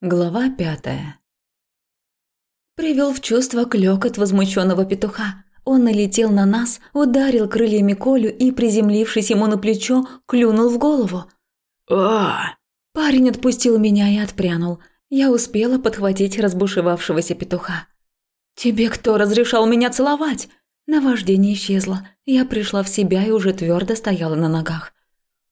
Глава пятая. Привел в чувство клёкот возмущенного петуха. Он налетел на нас, ударил крыльями Колю и, приземлившись ему на плечо, клюнул в голову. а Парень отпустил меня и отпрянул. Я успела подхватить разбушевавшегося петуха. «Тебе кто разрешал меня целовать?» Наваждение исчезло. Я пришла в себя и уже твердо стояла на ногах.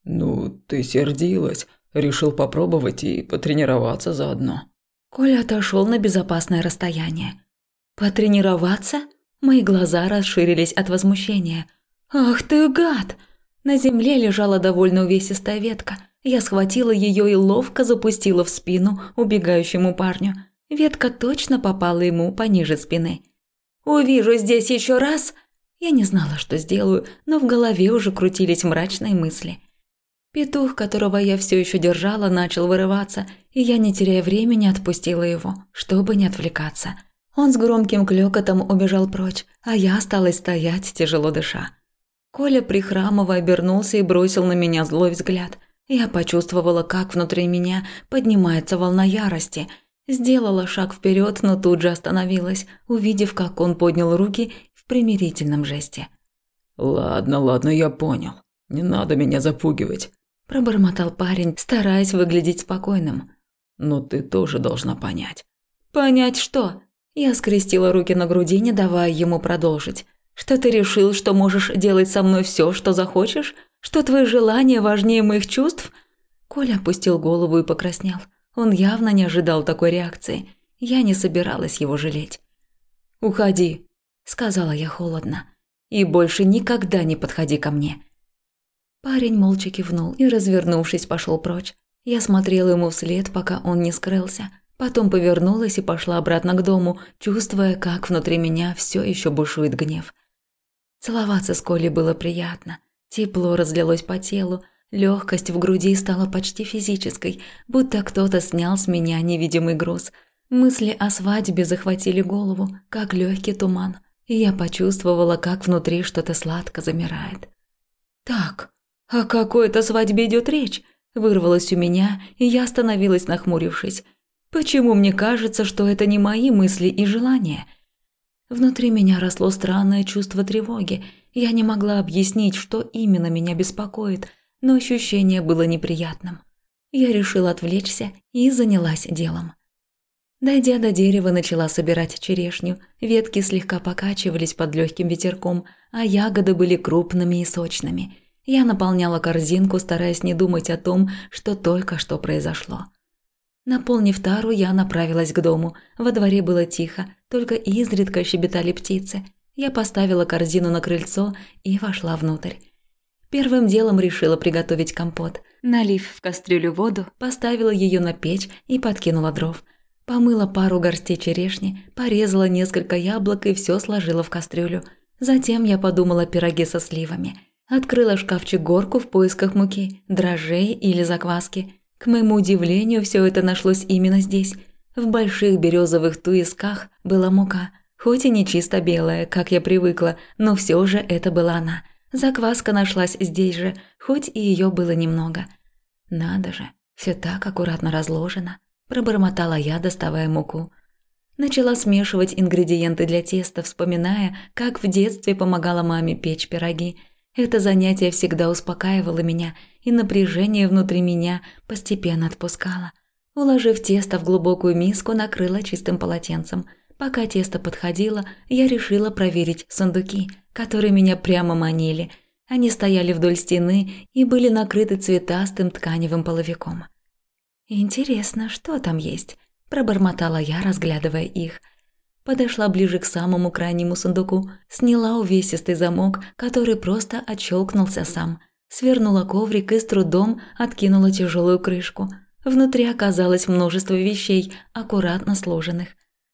«Ну, ты сердилась. Решил попробовать и потренироваться заодно. Коля отошел на безопасное расстояние. Потренироваться? Мои глаза расширились от возмущения. Ах ты гад! На земле лежала довольно увесистая ветка. Я схватила ее и ловко запустила в спину убегающему парню. Ветка точно попала ему пониже спины. «Увижу здесь еще раз!» Я не знала, что сделаю, но в голове уже крутились мрачные мысли – Петух, которого я все еще держала, начал вырываться, и я, не теряя времени, отпустила его, чтобы не отвлекаться. Он с громким клёкотом убежал прочь, а я осталась стоять, тяжело дыша. Коля, прихрамывая, обернулся и бросил на меня злой взгляд. Я почувствовала, как внутри меня поднимается волна ярости. Сделала шаг вперед, но тут же остановилась, увидев, как он поднял руки в примирительном жесте. «Ладно, ладно, я понял. Не надо меня запугивать пробормотал парень, стараясь выглядеть спокойным. Но ты тоже должна понять. Понять что? Я скрестила руки на груди, не давая ему продолжить. Что ты решил, что можешь делать со мной все, что захочешь? Что твои желания важнее моих чувств? Коля опустил голову и покраснел. Он явно не ожидал такой реакции. Я не собиралась его жалеть. «Уходи», – сказала я холодно. «И больше никогда не подходи ко мне. Парень молча кивнул и, развернувшись, пошел прочь. Я смотрела ему вслед, пока он не скрылся. Потом повернулась и пошла обратно к дому, чувствуя, как внутри меня все еще бушует гнев. Целоваться с Колей было приятно. Тепло разлилось по телу, легкость в груди стала почти физической, будто кто-то снял с меня невидимый груз. Мысли о свадьбе захватили голову, как легкий туман, и я почувствовала, как внутри что-то сладко замирает. «Так, «О какой-то свадьбе идет речь?» – вырвалось у меня, и я остановилась, нахмурившись. «Почему мне кажется, что это не мои мысли и желания?» Внутри меня росло странное чувство тревоги. Я не могла объяснить, что именно меня беспокоит, но ощущение было неприятным. Я решила отвлечься и занялась делом. Дойдя до дерева, начала собирать черешню. Ветки слегка покачивались под легким ветерком, а ягоды были крупными и сочными – я наполняла корзинку, стараясь не думать о том, что только что произошло. Наполнив тару, я направилась к дому. Во дворе было тихо, только изредка щебетали птицы. Я поставила корзину на крыльцо и вошла внутрь. Первым делом решила приготовить компот. Налив в кастрюлю воду, поставила ее на печь и подкинула дров. Помыла пару горстей черешни, порезала несколько яблок и все сложила в кастрюлю. Затем я подумала о пироге со сливами – Открыла шкафчик-горку в поисках муки, дрожжей или закваски. К моему удивлению, все это нашлось именно здесь. В больших березовых туисках была мука, хоть и не чисто белая, как я привыкла, но все же это была она. Закваска нашлась здесь же, хоть и ее было немного. Надо же, все так аккуратно разложено, пробормотала я, доставая муку. Начала смешивать ингредиенты для теста, вспоминая, как в детстве помогала маме печь пироги – это занятие всегда успокаивало меня, и напряжение внутри меня постепенно отпускало. Уложив тесто в глубокую миску, накрыла чистым полотенцем. Пока тесто подходило, я решила проверить сундуки, которые меня прямо манили. Они стояли вдоль стены и были накрыты цветастым тканевым половиком. «Интересно, что там есть?» – пробормотала я, разглядывая их – подошла ближе к самому крайнему сундуку, сняла увесистый замок, который просто отщелкнулся сам, свернула коврик и с трудом откинула тяжелую крышку. Внутри оказалось множество вещей, аккуратно сложенных.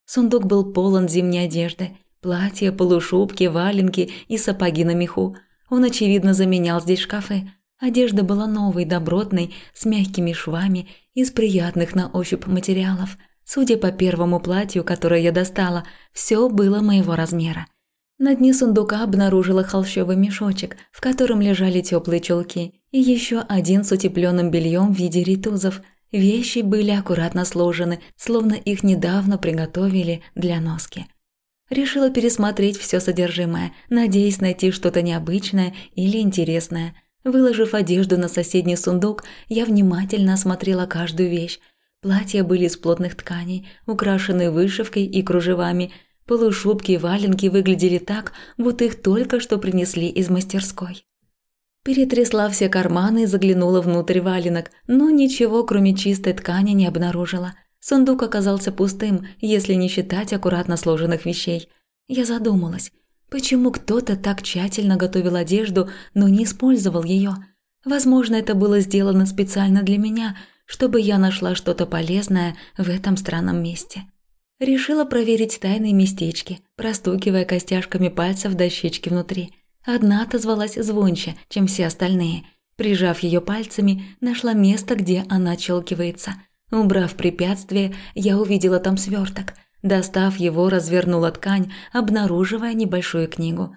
Сундук был полон зимней одежды, платья, полушубки, валенки и сапоги на меху. Он, очевидно, заменял здесь шкафы. Одежда была новой, добротной, с мягкими швами, из приятных на ощупь материалов – Судя по первому платью, которое я достала, все было моего размера. На дне сундука обнаружила холщовый мешочек, в котором лежали теплые чулки, и еще один с утепленным бельем в виде ритузов. Вещи были аккуратно сложены, словно их недавно приготовили для носки. Решила пересмотреть все содержимое, надеясь найти что-то необычное или интересное. Выложив одежду на соседний сундук, я внимательно осмотрела каждую вещь. Платья были из плотных тканей, украшенные вышивкой и кружевами. Полушубки и валенки выглядели так, будто их только что принесли из мастерской. Перетрясла все карманы и заглянула внутрь валенок, но ничего, кроме чистой ткани, не обнаружила. Сундук оказался пустым, если не считать аккуратно сложенных вещей. Я задумалась, почему кто-то так тщательно готовил одежду, но не использовал ее. Возможно, это было сделано специально для меня, чтобы я нашла что-то полезное в этом странном месте. Решила проверить тайные местечки, простукивая костяшками пальцев дощечки внутри – Одна отозвалась звонче, чем все остальные. Прижав ее пальцами, нашла место, где она челкивается. Убрав препятствие, я увидела там сверток. Достав его, развернула ткань, обнаруживая небольшую книгу.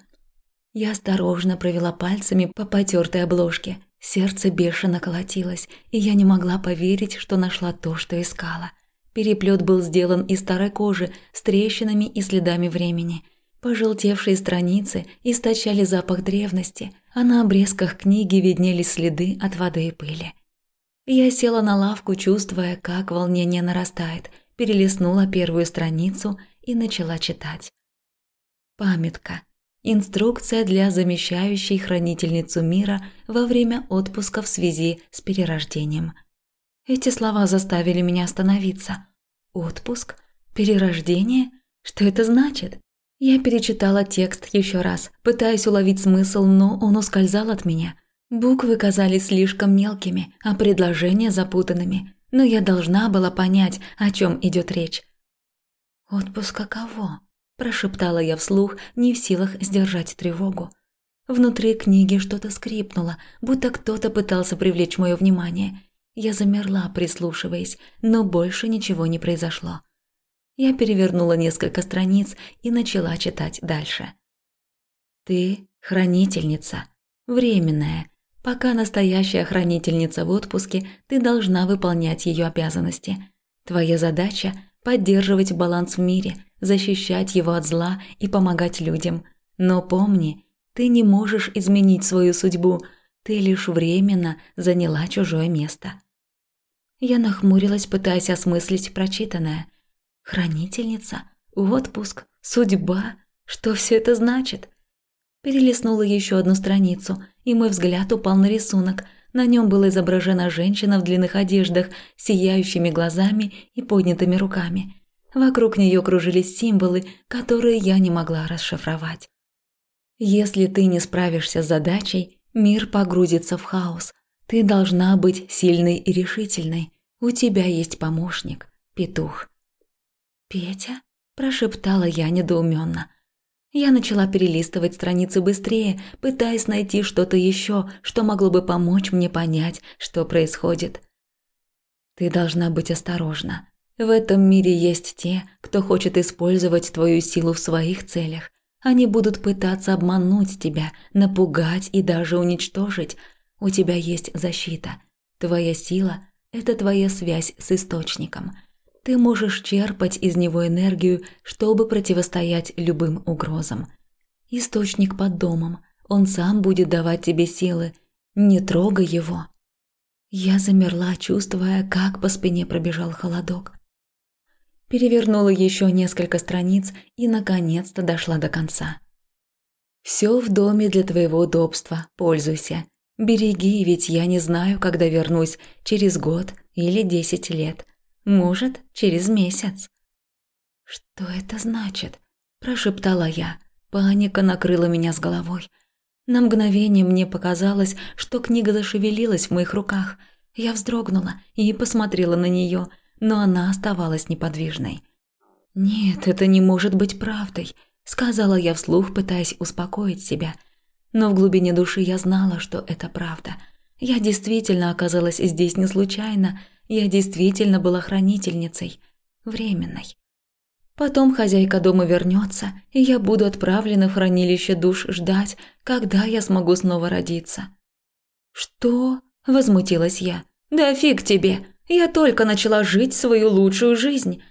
Я осторожно провела пальцами по потертой обложке. Сердце бешено колотилось, и я не могла поверить, что нашла то, что искала. Переплет был сделан из старой кожи с трещинами и следами времени – Пожелтевшие страницы источали запах древности, а на обрезках книги виднелись следы от воды и пыли. Я села на лавку, чувствуя, как волнение нарастает, перелистнула первую страницу и начала читать. Памятка. Инструкция для замещающей хранительницу мира во время отпуска в связи с перерождением. Эти слова заставили меня остановиться. Отпуск? Перерождение? Что это значит? Я перечитала текст еще раз, пытаясь уловить смысл, но он ускользал от меня. Буквы казались слишком мелкими, а предложения запутанными, но я должна была понять, о чем идет речь. «Отпуск кого?» – прошептала я вслух, не в силах сдержать тревогу. Внутри книги что-то скрипнуло, будто кто-то пытался привлечь мое внимание. Я замерла, прислушиваясь, но больше ничего не произошло. Я перевернула несколько страниц и начала читать дальше. «Ты – хранительница. Временная. Пока настоящая хранительница в отпуске, ты должна выполнять ее обязанности. Твоя задача – поддерживать баланс в мире, защищать его от зла и помогать людям. Но помни, ты не можешь изменить свою судьбу, ты лишь временно заняла чужое место». Я нахмурилась, пытаясь осмыслить прочитанное – Хранительница, отпуск, судьба. Что все это значит? Перелистнула еще одну страницу, и мой взгляд упал на рисунок. На нем была изображена женщина в длинных одеждах, сияющими глазами и поднятыми руками. Вокруг нее кружились символы, которые я не могла расшифровать. Если ты не справишься с задачей, мир погрузится в хаос. Ты должна быть сильной и решительной. У тебя есть помощник, петух. «Петя?» – прошептала я недоуменно. Я начала перелистывать страницы быстрее, пытаясь найти что-то еще, что могло бы помочь мне понять, что происходит. «Ты должна быть осторожна. В этом мире есть те, кто хочет использовать твою силу в своих целях. Они будут пытаться обмануть тебя, напугать и даже уничтожить. У тебя есть защита. Твоя сила – это твоя связь с Источником – ты можешь черпать из него энергию, чтобы противостоять любым угрозам. Источник под домом, он сам будет давать тебе силы. Не трогай его. Я замерла, чувствуя, как по спине пробежал холодок. Перевернула еще несколько страниц и, наконец-то, дошла до конца. «Все в доме для твоего удобства, пользуйся. Береги, ведь я не знаю, когда вернусь, через год или десять лет. Может, через месяц. Что это значит? прошептала я. Паника накрыла меня с головой. На мгновение мне показалось, что книга зашевелилась в моих руках. Я вздрогнула и посмотрела на нее, но она оставалась неподвижной. «Нет, это не может быть правдой», – сказала я вслух, пытаясь успокоить себя. Но в глубине души я знала, что это правда. Я действительно оказалась здесь не случайно – я действительно была хранительницей, временной. Потом хозяйка дома вернется, и я буду отправлена в хранилище душ ждать, когда я смогу снова родиться. «Что?» – возмутилась я. «Да фиг тебе!» – Я только начала жить свою лучшую жизнь.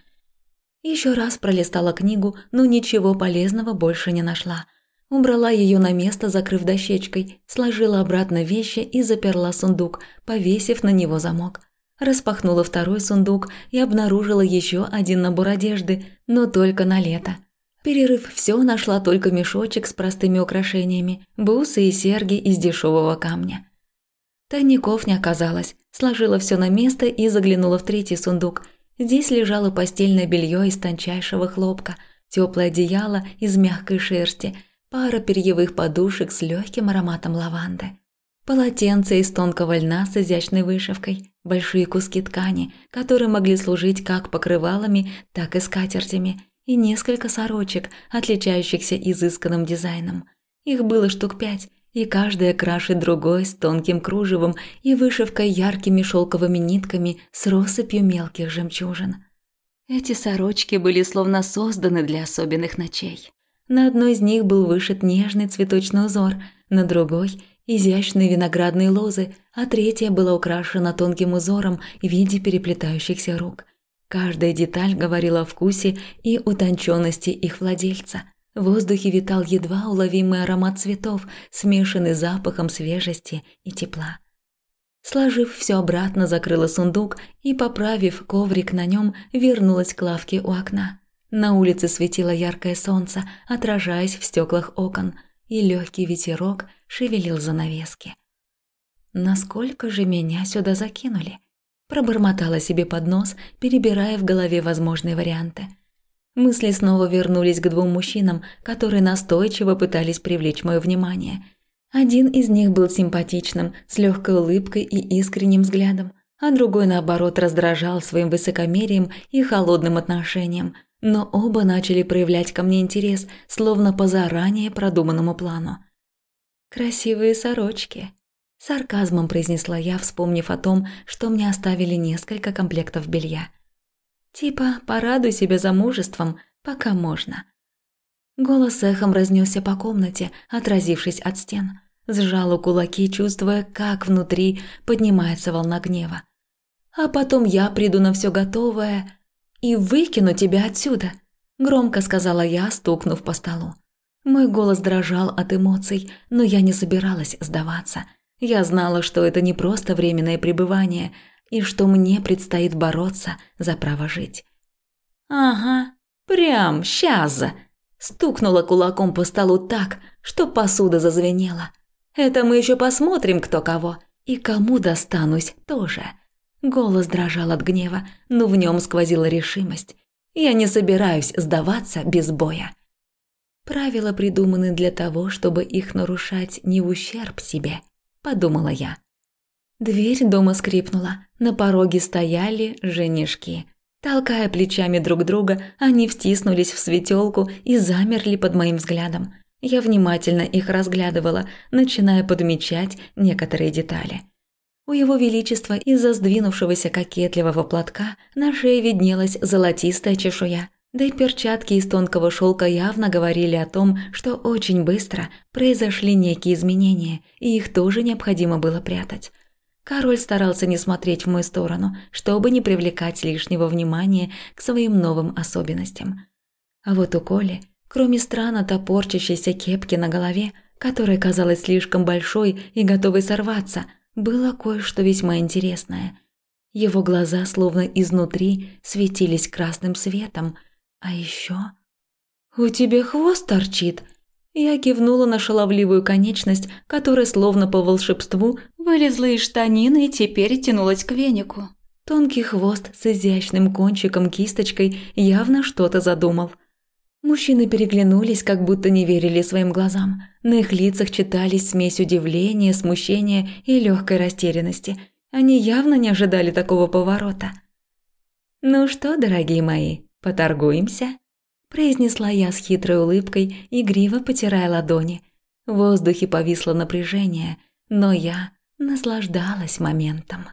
Еще раз пролистала книгу, но ничего полезного больше не нашла. Убрала ее на место, закрыв дощечкой, сложила обратно вещи и заперла сундук, повесив на него замок. Распахнула второй сундук и обнаружила еще один набор одежды, но только на лето. Перерыв все, нашла только мешочек с простыми украшениями, бусы и серьги из дешевого камня. Тайников не оказалось, сложила все на место и заглянула в третий сундук. Здесь лежало постельное белье из тончайшего хлопка, теплое одеяло из мягкой шерсти, пара перьевых подушек с легким ароматом лаванды. Полотенце из тонкого льна с изящной вышивкой, большие куски ткани, которые могли служить как покрывалами, так и скатертями, и несколько сорочек, отличающихся изысканным дизайном. Их было штук пять, и каждая краше другой с тонким кружевом и вышивкой яркими шелковыми нитками с россыпью мелких жемчужин. Эти сорочки были словно созданы для особенных ночей. На одной из них был вышит нежный цветочный узор, на другой изящные виноградные лозы, а третья была украшена тонким узором в виде переплетающихся рук. Каждая деталь говорила о вкусе и утонченности их владельца. В воздухе витал едва уловимый аромат цветов, смешанный с запахом свежести и тепла. Сложив все обратно, закрыла сундук и, поправив коврик на нем, вернулась к лавке у окна. На улице светило яркое солнце, отражаясь в стеклах окон, и легкий ветерок шевелил занавески. Насколько же меня сюда закинули? Пробормотала себе под нос, перебирая в голове возможные варианты. Мысли снова вернулись к двум мужчинам, которые настойчиво пытались привлечь мое внимание. Один из них был симпатичным, с легкой улыбкой и искренним взглядом, а другой, наоборот, раздражал своим высокомерием и холодным отношением, но оба начали проявлять ко мне интерес, словно по заранее продуманному плану. «Красивые сорочки», – сарказмом произнесла я, вспомнив о том, что мне оставили несколько комплектов белья. «Типа, порадуй себя замужеством, пока можно». Голос эхом разнесся по комнате, отразившись от стен. Сжала кулаки, чувствуя, как внутри поднимается волна гнева. А потом я приду на все готовое и выкину тебя отсюда», – громко сказала я, стукнув по столу. Мой голос дрожал от эмоций, но я не собиралась сдаваться. Я знала, что это не просто временное пребывание, и что мне предстоит бороться за право жить. «Ага, прям сейчас!» Стукнула кулаком по столу так, что посуда зазвенела. «Это мы еще посмотрим, кто кого, и кому достанусь тоже». Голос дрожал от гнева, но в нем сквозила решимость. Я не собираюсь сдаваться без боя. Правила придуманы для того, чтобы их нарушать не в ущерб себе, подумала я. Дверь дома скрипнула, на пороге стояли женишки. Толкая плечами друг друга, они втиснулись в светелку и замерли под моим взглядом. Я внимательно их разглядывала, начиная подмечать некоторые детали. У его величества из-за сдвинувшегося кокетливого платка на шее виднелась золотистая чешуя, да и перчатки из тонкого шелка явно говорили о том, что очень быстро произошли некие изменения, и их тоже необходимо было прятать. Король старался не смотреть в мою сторону, чтобы не привлекать лишнего внимания к своим новым особенностям. А вот у Коли, кроме странно топорчащейся кепки на голове, которая казалась слишком большой и готовой сорваться – было кое-что весьма интересное. Его глаза словно изнутри светились красным светом, а еще... «У тебя хвост торчит!» Я кивнула на шаловливую конечность, которая словно по волшебству вылезла из штанины и теперь тянулась к венику. Тонкий хвост с изящным кончиком кисточкой явно что-то задумал – Мужчины переглянулись, как будто не верили своим глазам. На их лицах читались смесь удивления, смущения и легкой растерянности. Они явно не ожидали такого поворота. «Ну что, дорогие мои, поторгуемся?» произнесла я с хитрой улыбкой, игриво потирая ладони. В воздухе повисло напряжение, но я наслаждалась моментом.